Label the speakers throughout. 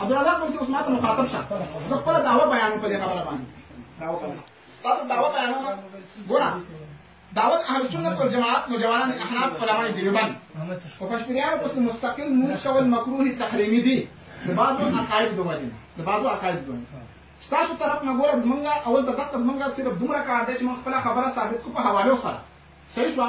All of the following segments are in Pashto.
Speaker 1: عبدالله کوم چې اوس ماته مخاطب شه زه خپل دعوه بیان په دې خبره باندې تاسو دعوه بیان ګوره دعوت اهل سنت والجماعت مجوانان احناف علماء دیوبند او پښتنیانو پس مستقل موږ کول مکروه تحریمی دي بعضو عقاید دوه دي بعضو عقاید دوه ستاسو طرف نه ګوره زمونږه اول د دقت زمونږه صرف دومره کار دی چې موږ خپل خبره ثابت کو په حوالو سره صحیح شو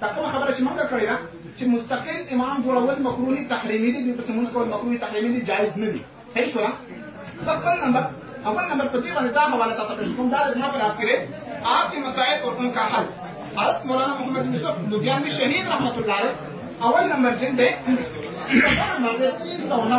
Speaker 1: دا کومه خبره چې موږ کړې ده چې مستقل امام جوړول مکروه دي تحریمي دي دوی پسې مونځ کول مکروه دي تحریمي دي جایز نه دي صحیح شوه خپل نمبر اول نمبر په دې باندې دا حواله تاسو ته کوم دا زما پر اخره آپ کے مسائل اور ان کا حل حضرت مولانا محمد یوسف لدھیانوی شہید رحمۃ اللہ علیہ اول نمبر جن دے تین سو نو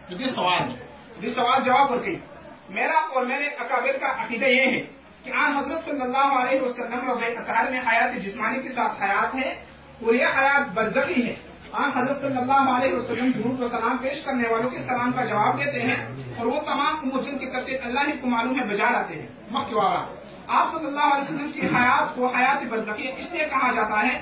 Speaker 1: د دې سوال دې سوال جواب ورکړي میرا اور میرے اکابر کا عقیدہ یہ ہے کہ آن حضرت صلی اللہ علیہ وسلم روز اطہر میں حیات جسمانی کے ساتھ حیات ہے اور یہ حیات برزخی ہے آن حضرت صلی اللہ علیہ وسلم درود و سلام پیش کرنے والوں کے سلام کا جواب دیتے ہیں اور وہ تمام امور جن کی طرف سے اللہ ہی کو معلوم ہے بجا لاتے ہیں مکہ والا آپ صلی اللہ علیہ وسلم کی حیات کو حیات برزخی اس لیے کہا جاتا ہے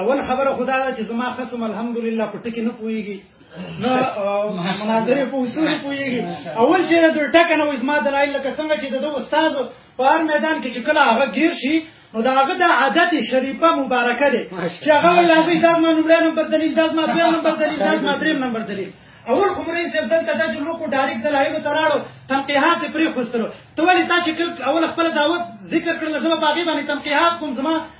Speaker 1: اول خبره
Speaker 2: خدا ده چې زما خصم الحمدلله په ټکی نه پويږي نو مناظره په اصول پويږي اول چې د ټک نه وزما د لایل لکه څنګه چې د دوه استاد په هر میدان کې چې کله هغه گیر شي نو دا هغه د عادت شریفه مبارکه ده چې هغه لازم داس ما نمبر نمبر دلیل داس ما دویم نمبر دلیل داس ما دریم نمبر دلیل اول خو مری صاحب دلته د جملو کو ډایرک د لایو تراړو تنقیحات پرې خوسترو ته ولې تا چې اول خپل دعوت ذکر کړل زما باغې باندې تنقیحات کوم زما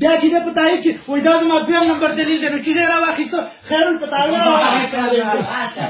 Speaker 2: بیا چې د پتاوی کې وای دا زما دویم نمبر دلیل دی نو چې زه راواخیسته خیر الفتاوی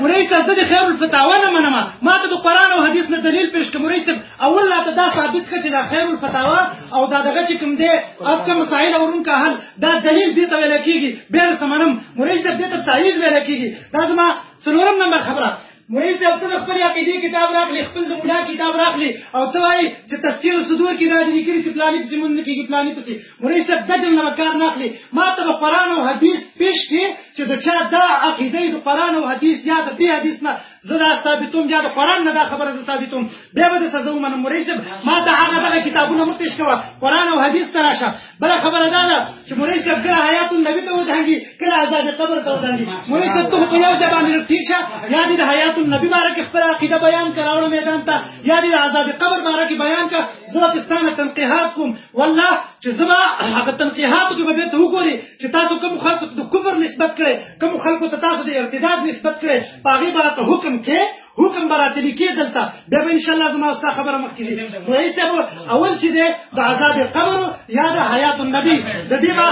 Speaker 2: ورې ته زه د خیر الفتاوی نه منم ما ته د قران او حدیث نه دلیل پیش کوم ورې ته اول لا ته دا ثابت کړه چې دا خیر الفتاوی او دا دغه چې کوم دی اپ کوم مسائل اورون کا حل دا دلیل دې ته ویل کیږي بیا سمنم ورې ته دې ته تایید ویل کیږي دا زما څلورم نمبر خبره مریض صاحب ته د خپلې عقیدې کتاب راخلې خپل د مولا کتاب راخلې او ته وایې چې تذکیر صدور کې دا دې لیکلي چې پلاني پسې مونږ نه کېږي پلاني پسې مریض صاحب دجل نه به کار نه اخلې ما ته به قرآن او حدیث پېش کړې چې د چا دا عقیده د قرآن او حدیث یا د دې حدیث نه زه دا ثابتوم یا د قرآن نه دا خبره زه ثابتوم بیا به درته زه ومنم مریض صاحب ما ته هغه دغه کتابونه مه پېش کوه قرآن او حدیث ته راشه بل خبره دا ده چې مولوي صاحب کله حیات النبي ته ودانګي کله عذاب قبر ته ودانګي مولوي صاحب ته په یو ځای باندې ټیک شه یا دې د حیات النبي باره کې خپل عقیده بیان کراوړ میدان ته یا دې د عذاب قبر باره کې بیان کا زه پاکستان تنقیحات کوم والله چې زما هغه تنقیحات کې به ته وګوري چې تاسو کوم خلکو ته د کفر نسبت کړي کوم خلکو ته تاسو د ارتداد نسبت کړي پاغي باندې حکم کې حکم به راتلی کې دلته بیا به انشاءالله زما ستا خبره مخکې شي رئیس صاحب اول چې دی د عذاب قبر یا د حیات النبي د دې به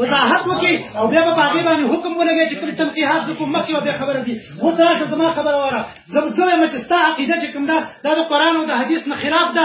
Speaker 2: وضاحت وکړي او بیا به په هغې باندې حکم ولګي چې کوم تنقیحات زه کوم مخکې به بیا خبره دي اوس راشه زما خبره وره زه زه وایم چې ستا عقیده چې کوم ده دا د قرآن او د حدیث نه خلاف ده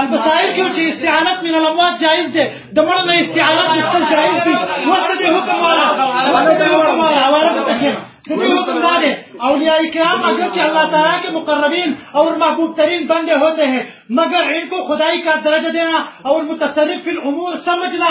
Speaker 2: البصائر کې چې استعانت من الاموات جائز ده د مړ نه استعانت مستل جائز دي ورته د حکم والا ورته د حکم والا حواله ته کې د دې حکم دا ده اولیاء کرام اگر چې الله تعالی کې مقربین او محبوب ترین بندے ہوتے ہیں مگر ان کو خدای کا درجہ دینا اور متصرف فی الامور سمجھنا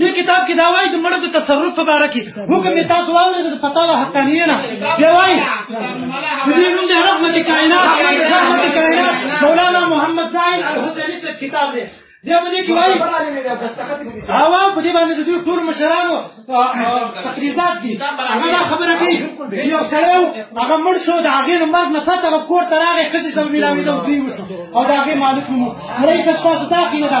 Speaker 2: دې کتاب کې دا وایي چې مړو د تصرف په اړه کې حکم یې تاسو واورئ د فتاوا حقانیه نه دی وایي دې نوم د رحمت کائنات رحمت کائنات مولانا محمد زاهد الحسینی څخه کتاب دی بیا په دې کې وایي هوا په دې باندې د دوی ټول مشرانو تقریزات دي هغه دا خبره کوي یو سړی هغه مړ شو د هغې نو مرګ نه پته هغه کور ته راغی ښځې ته ویلاوېده او دوی وشو او د هغې مالک نومو هلئ که ستاسو دا عقیده
Speaker 1: ده